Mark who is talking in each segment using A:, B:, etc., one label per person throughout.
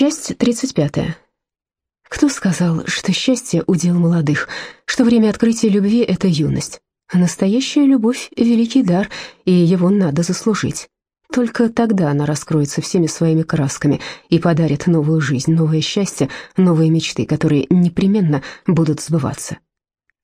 A: Часть 35. Кто сказал, что счастье — удел молодых, что время открытия любви — это юность? Настоящая любовь — великий дар, и его надо заслужить. Только тогда она раскроется всеми своими красками и подарит новую жизнь, новое счастье, новые мечты, которые непременно будут сбываться.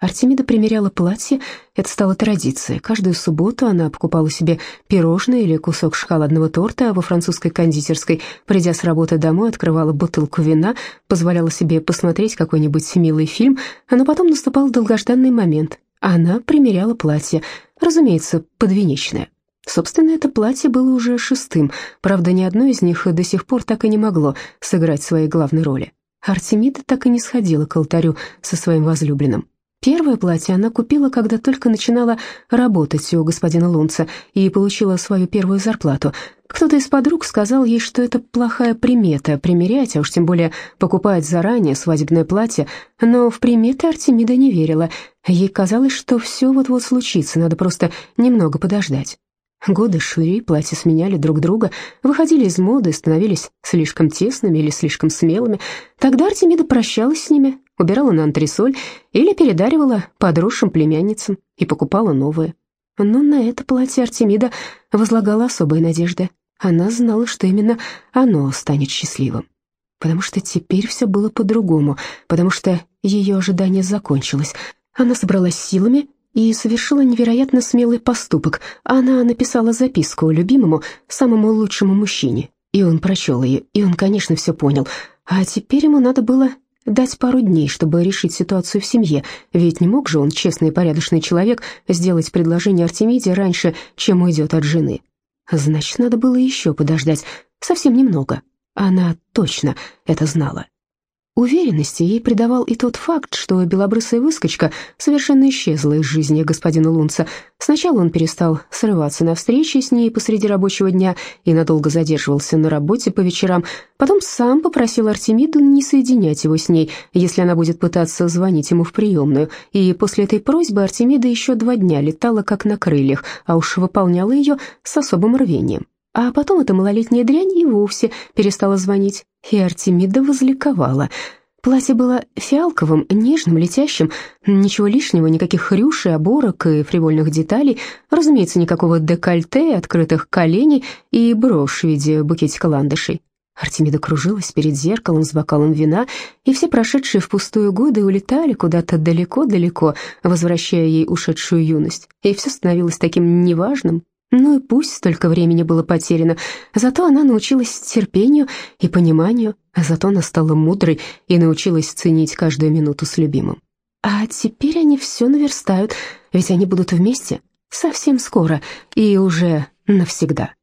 A: Артемида примеряла платье, это стало традицией. Каждую субботу она покупала себе пирожное или кусок шоколадного торта во французской кондитерской, придя с работы домой, открывала бутылку вина, позволяла себе посмотреть какой-нибудь милый фильм, но потом наступал долгожданный момент. Она примеряла платье, разумеется, подвенечное. Собственно, это платье было уже шестым, правда, ни одно из них до сих пор так и не могло сыграть своей главной роли. Артемида так и не сходила к алтарю со своим возлюбленным. Первое платье она купила, когда только начинала работать у господина Лунца и получила свою первую зарплату. Кто-то из подруг сказал ей, что это плохая примета примерять, а уж тем более покупать заранее свадебное платье, но в приметы Артемида не верила. Ей казалось, что все вот-вот случится, надо просто немного подождать. Годы шли, платья сменяли друг друга, выходили из моды, становились слишком тесными или слишком смелыми. Тогда Артемида прощалась с ними, убирала на антресоль или передаривала подросшим племянницам и покупала новые. Но на это платье Артемида возлагала особые надежды. Она знала, что именно оно станет счастливым. Потому что теперь все было по-другому, потому что ее ожидание закончилось. Она собралась силами и совершила невероятно смелый поступок. Она написала записку любимому, самому лучшему мужчине, и он прочел ее, и он, конечно, все понял. А теперь ему надо было дать пару дней, чтобы решить ситуацию в семье, ведь не мог же он, честный и порядочный человек, сделать предложение Артемиде раньше, чем уйдет от жены. Значит, надо было еще подождать, совсем немного. Она точно это знала. Уверенности ей придавал и тот факт, что белобрысая выскочка совершенно исчезла из жизни господина Лунца. Сначала он перестал срываться на встречи с ней посреди рабочего дня и надолго задерживался на работе по вечерам. Потом сам попросил Артемиду не соединять его с ней, если она будет пытаться звонить ему в приемную. И после этой просьбы Артемида еще два дня летала как на крыльях, а уж выполняла ее с особым рвением. А потом эта малолетняя дрянь и вовсе перестала звонить, и Артемида возликовала. Платье было фиалковым, нежным, летящим, ничего лишнего, никаких рюшей, оборок и фривольных деталей, разумеется, никакого декольте, открытых коленей и брошь в виде букетика ландышей. Артемида кружилась перед зеркалом с бокалом вина, и все прошедшие впустую годы улетали куда-то далеко-далеко, возвращая ей ушедшую юность, и все становилось таким неважным, ну и пусть столько времени было потеряно, зато она научилась терпению и пониманию, зато она стала мудрой и научилась ценить каждую минуту с любимым. А теперь они все наверстают, ведь они будут вместе совсем скоро и уже навсегда.